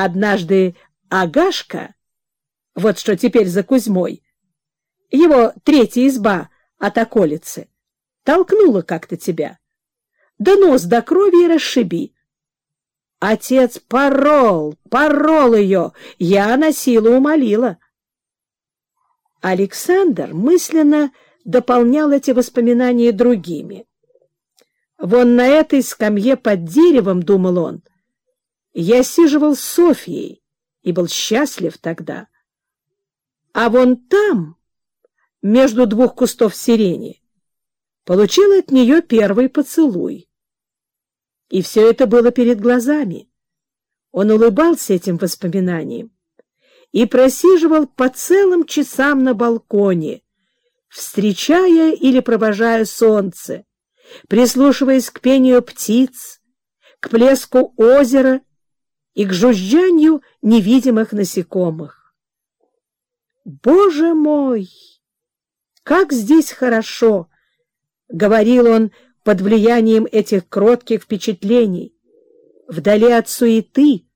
Однажды Агашка, вот что теперь за Кузьмой, его третья изба от околицы, толкнула как-то тебя. Да нос до крови и расшиби. Отец порол, порол ее, я на силу умолила. Александр мысленно дополнял эти воспоминания другими. Вон на этой скамье под деревом, думал он, я сиживал с Софьей и был счастлив тогда. А вон там, между двух кустов сирени, получил от нее первый поцелуй. И все это было перед глазами. Он улыбался этим воспоминаниям и просиживал по целым часам на балконе, встречая или провожая солнце, прислушиваясь к пению птиц, к плеску озера и к жужжанию невидимых насекомых. «Боже мой! Как здесь хорошо!» — говорил он под влиянием этих кротких впечатлений, вдали от суеты,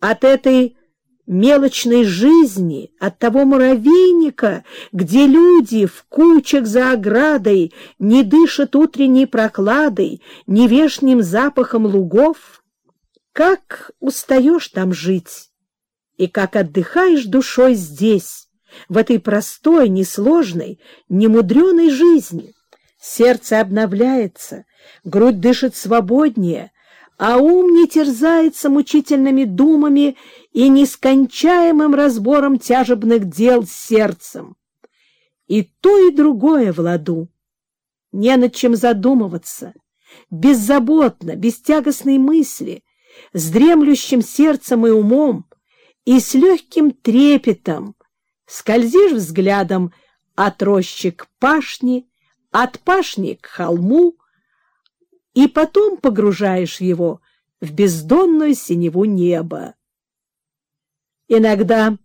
от этой мелочной жизни, от того муравейника, где люди в кучах за оградой не дышат утренней прохладой, не запахом лугов, как устаешь там жить и как отдыхаешь душой здесь, в этой простой, несложной, немудреной жизни. Сердце обновляется, грудь дышит свободнее, а ум не терзается мучительными думами и нескончаемым разбором тяжебных дел с сердцем. И то, и другое в ладу. Не над чем задумываться, беззаботно, без тягостной мысли, с дремлющим сердцем и умом и с легким трепетом скользишь взглядом от рощи к пашне, от пашни к холму, и потом погружаешь его в бездонную синеву неба. Иногда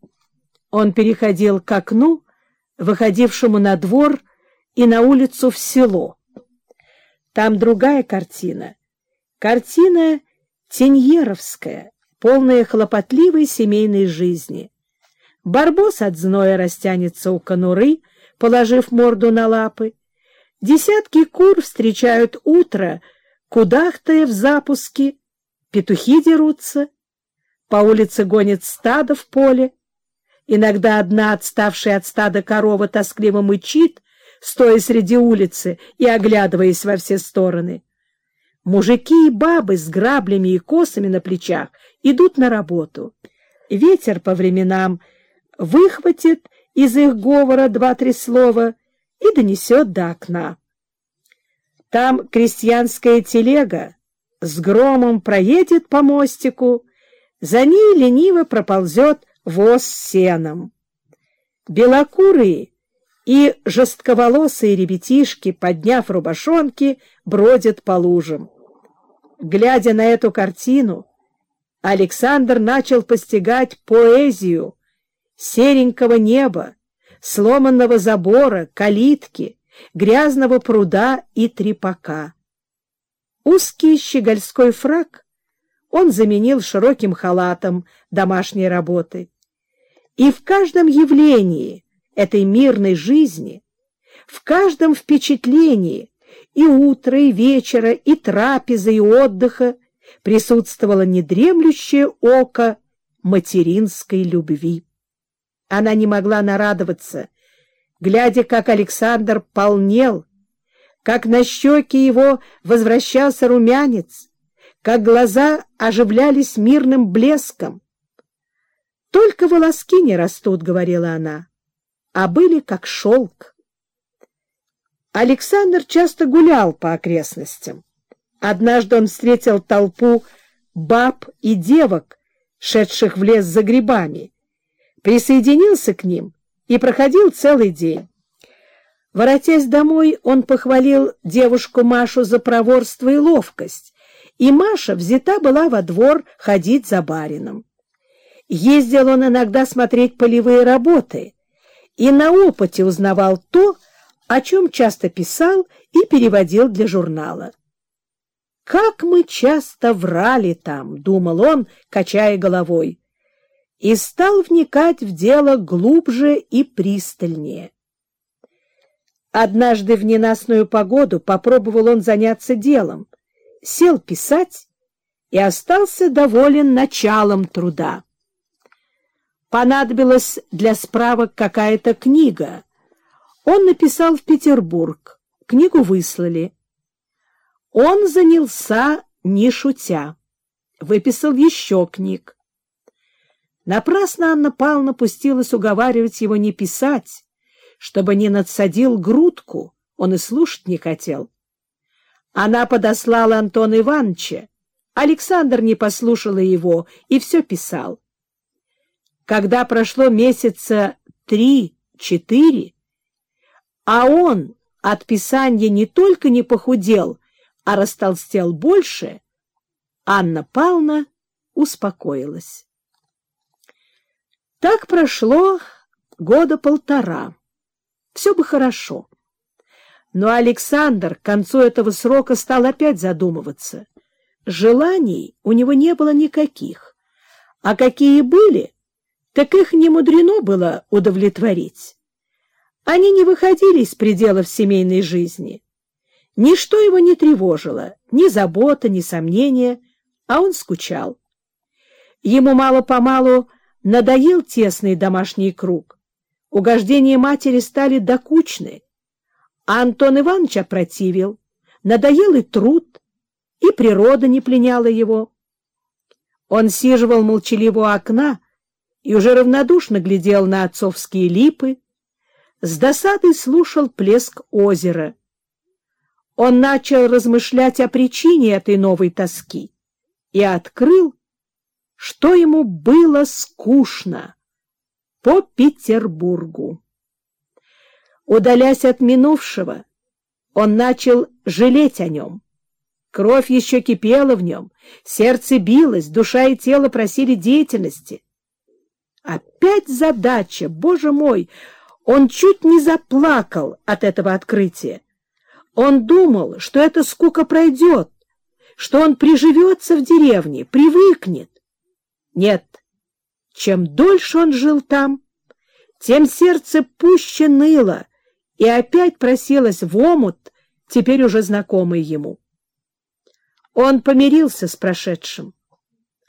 он переходил к окну, выходившему на двор и на улицу в село. Там другая картина. Картина теньеровская, полная хлопотливой семейной жизни. Барбос от зноя растянется у конуры, положив морду на лапы. Десятки кур встречают утро, кудахтая в запуске, петухи дерутся, по улице гонит стадо в поле, иногда одна отставшая от стада корова тоскливо мычит, стоя среди улицы и оглядываясь во все стороны. Мужики и бабы с граблями и косами на плечах идут на работу. Ветер по временам выхватит из их говора два-три слова и донесет до окна. Там крестьянская телега с громом проедет по мостику, за ней лениво проползет воз с сеном. Белокурые и жестковолосые ребятишки, подняв рубашонки, бродят по лужам. Глядя на эту картину, Александр начал постигать поэзию серенького неба, сломанного забора, калитки, грязного пруда и трепака. Узкий щегольской фраг он заменил широким халатом домашней работы. И в каждом явлении этой мирной жизни, в каждом впечатлении и утра, и вечера, и трапезы, и отдыха присутствовало недремлющее око материнской любви. Она не могла нарадоваться, глядя, как Александр полнел, как на щеки его возвращался румянец, как глаза оживлялись мирным блеском. «Только волоски не растут», — говорила она, — «а были как шелк». Александр часто гулял по окрестностям. Однажды он встретил толпу баб и девок, шедших в лес за грибами, присоединился к ним и проходил целый день. Воротясь домой, он похвалил девушку Машу за проворство и ловкость, и Маша взята была во двор ходить за барином. Ездил он иногда смотреть полевые работы и на опыте узнавал то, о чем часто писал и переводил для журнала. Как мы часто врали там, — думал он, качая головой, и стал вникать в дело глубже и пристальнее. Однажды в ненастную погоду попробовал он заняться делом, сел писать и остался доволен началом труда. Понадобилась для справок какая-то книга. Он написал в Петербург, книгу выслали. Он занялся, не шутя, выписал еще книг. Напрасно Анна Павловна пустилась уговаривать его не писать, чтобы не надсадил грудку, он и слушать не хотел. Она подослала Антона Ивановича, Александр не послушал его и все писал. Когда прошло месяца три-четыре, а он от писания не только не похудел, а растолстел больше, Анна Павловна успокоилась. Так прошло года полтора. Все бы хорошо. Но Александр к концу этого срока стал опять задумываться. Желаний у него не было никаких, а какие были, так их не мудрено было удовлетворить. Они не выходили из пределов семейной жизни. Ничто его не тревожило, ни забота, ни сомнения, а он скучал. Ему мало-помалу надоел тесный домашний круг. Угождения матери стали докучны. Антон Иванович опротивил. Надоел и труд, и природа не пленяла его. Он сиживал молчаливо у окна и уже равнодушно глядел на отцовские липы, с досадой слушал плеск озера. Он начал размышлять о причине этой новой тоски и открыл, что ему было скучно по Петербургу. Удалясь от минувшего, он начал жалеть о нем. Кровь еще кипела в нем, сердце билось, душа и тело просили деятельности. Опять задача, боже мой! Он чуть не заплакал от этого открытия. Он думал, что эта скука пройдет, что он приживется в деревне, привыкнет. Нет, чем дольше он жил там, тем сердце пуще ныло и опять просилось в омут, теперь уже знакомый ему. Он помирился с прошедшим.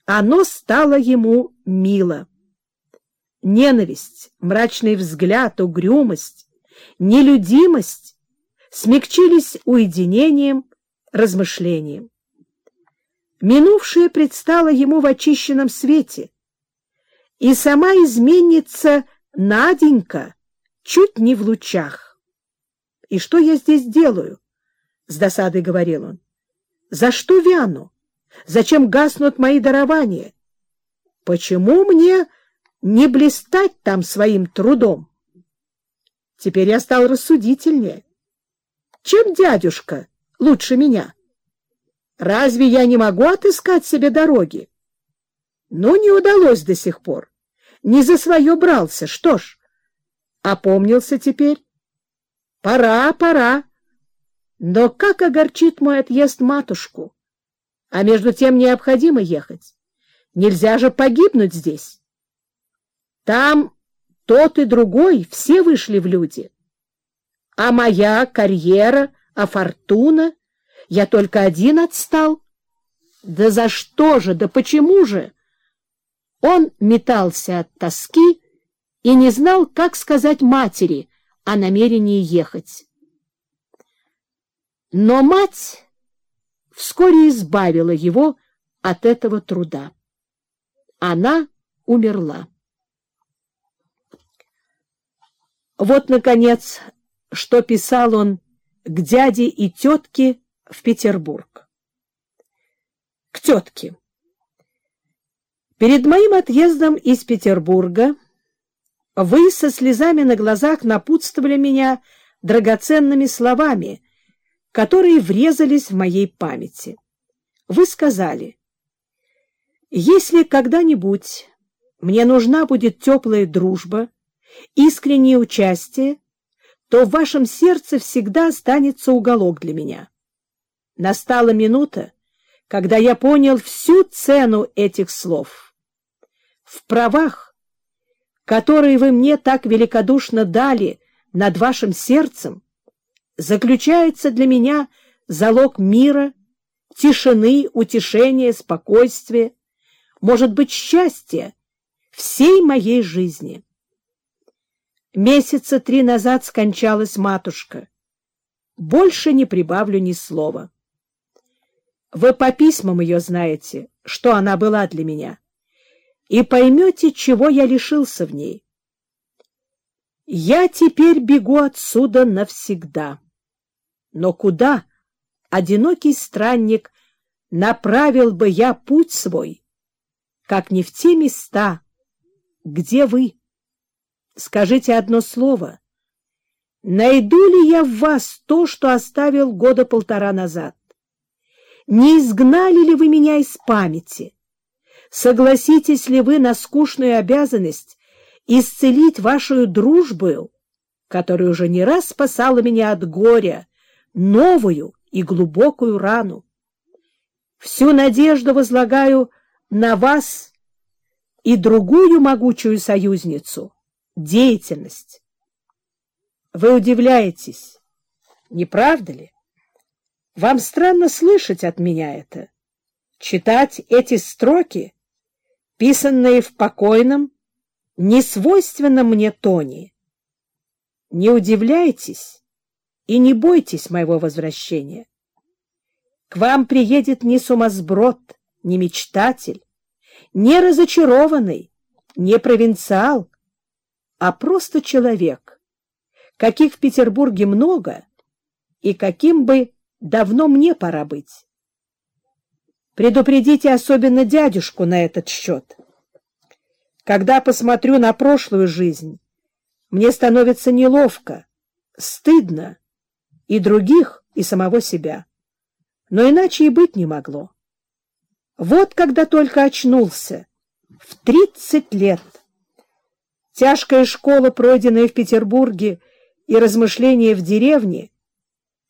Оно стало ему мило. Ненависть, мрачный взгляд, угрюмость, нелюдимость смягчились уединением, размышлением. Минувшее предстало ему в очищенном свете, и сама изменница Наденька чуть не в лучах. «И что я здесь делаю?» — с досадой говорил он. За что вяну? Зачем гаснут мои дарования? Почему мне не блистать там своим трудом? Теперь я стал рассудительнее. Чем дядюшка лучше меня? Разве я не могу отыскать себе дороги? Ну, не удалось до сих пор. Не за свое брался. Что ж, опомнился теперь. Пора, пора. Но как огорчит мой отъезд матушку? А между тем необходимо ехать. Нельзя же погибнуть здесь. Там тот и другой все вышли в люди. А моя карьера, а фортуна? Я только один отстал. Да за что же, да почему же? Он метался от тоски и не знал, как сказать матери о намерении ехать. Но мать вскоре избавила его от этого труда. Она умерла. Вот, наконец, что писал он к дяде и тетке в Петербург. К тетке. Перед моим отъездом из Петербурга вы со слезами на глазах напутствовали меня драгоценными словами — которые врезались в моей памяти. Вы сказали, «Если когда-нибудь мне нужна будет теплая дружба, искреннее участие, то в вашем сердце всегда останется уголок для меня. Настала минута, когда я понял всю цену этих слов. В правах, которые вы мне так великодушно дали над вашим сердцем, заключается для меня залог мира, тишины, утешения, спокойствия, может быть, счастья всей моей жизни. Месяца три назад скончалась матушка. Больше не прибавлю ни слова. Вы по письмам ее знаете, что она была для меня, и поймете, чего я лишился в ней. Я теперь бегу отсюда навсегда. Но куда, одинокий странник, направил бы я путь свой, как не в те места, где вы? Скажите одно слово. Найду ли я в вас то, что оставил года полтора назад? Не изгнали ли вы меня из памяти? Согласитесь ли вы на скучную обязанность исцелить вашу дружбу, которая уже не раз спасала меня от горя, новую и глубокую рану? Всю надежду возлагаю на вас и другую могучую союзницу — деятельность. Вы удивляетесь, не правда ли? Вам странно слышать от меня это, читать эти строки, писанные в покойном, несвойственном мне тоне. Не удивляйтесь и не бойтесь моего возвращения. К вам приедет не сумасброд, не мечтатель, не разочарованный, не провинциал, а просто человек, каких в Петербурге много и каким бы давно мне пора быть. Предупредите особенно дядюшку на этот счет. Когда посмотрю на прошлую жизнь, мне становится неловко, стыдно и других, и самого себя. Но иначе и быть не могло. Вот когда только очнулся, в тридцать лет. Тяжкая школа, пройденная в Петербурге, и размышления в деревне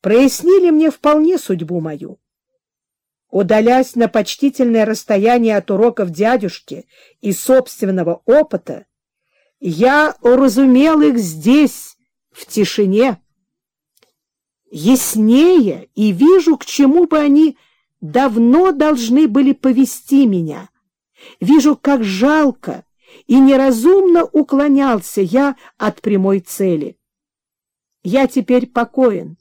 прояснили мне вполне судьбу мою. Удалясь на почтительное расстояние от уроков дядюшки и собственного опыта, я уразумел их здесь, в тишине. Яснее и вижу, к чему бы они давно должны были повести меня. Вижу, как жалко и неразумно уклонялся я от прямой цели. Я теперь покоен,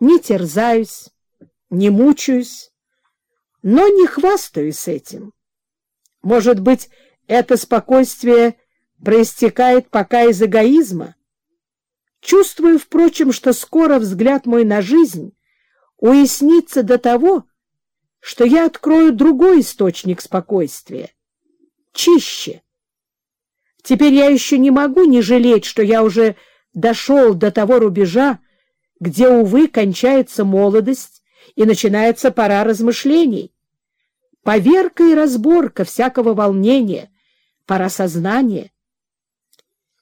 не терзаюсь, не мучаюсь, но не хвастаюсь этим. Может быть, это спокойствие проистекает пока из эгоизма? Чувствую, впрочем, что скоро взгляд мой на жизнь уяснится до того, что я открою другой источник спокойствия, чище. Теперь я еще не могу не жалеть, что я уже дошел до того рубежа, где, увы, кончается молодость и начинается пора размышлений. Поверка и разборка всякого волнения, пора сознания.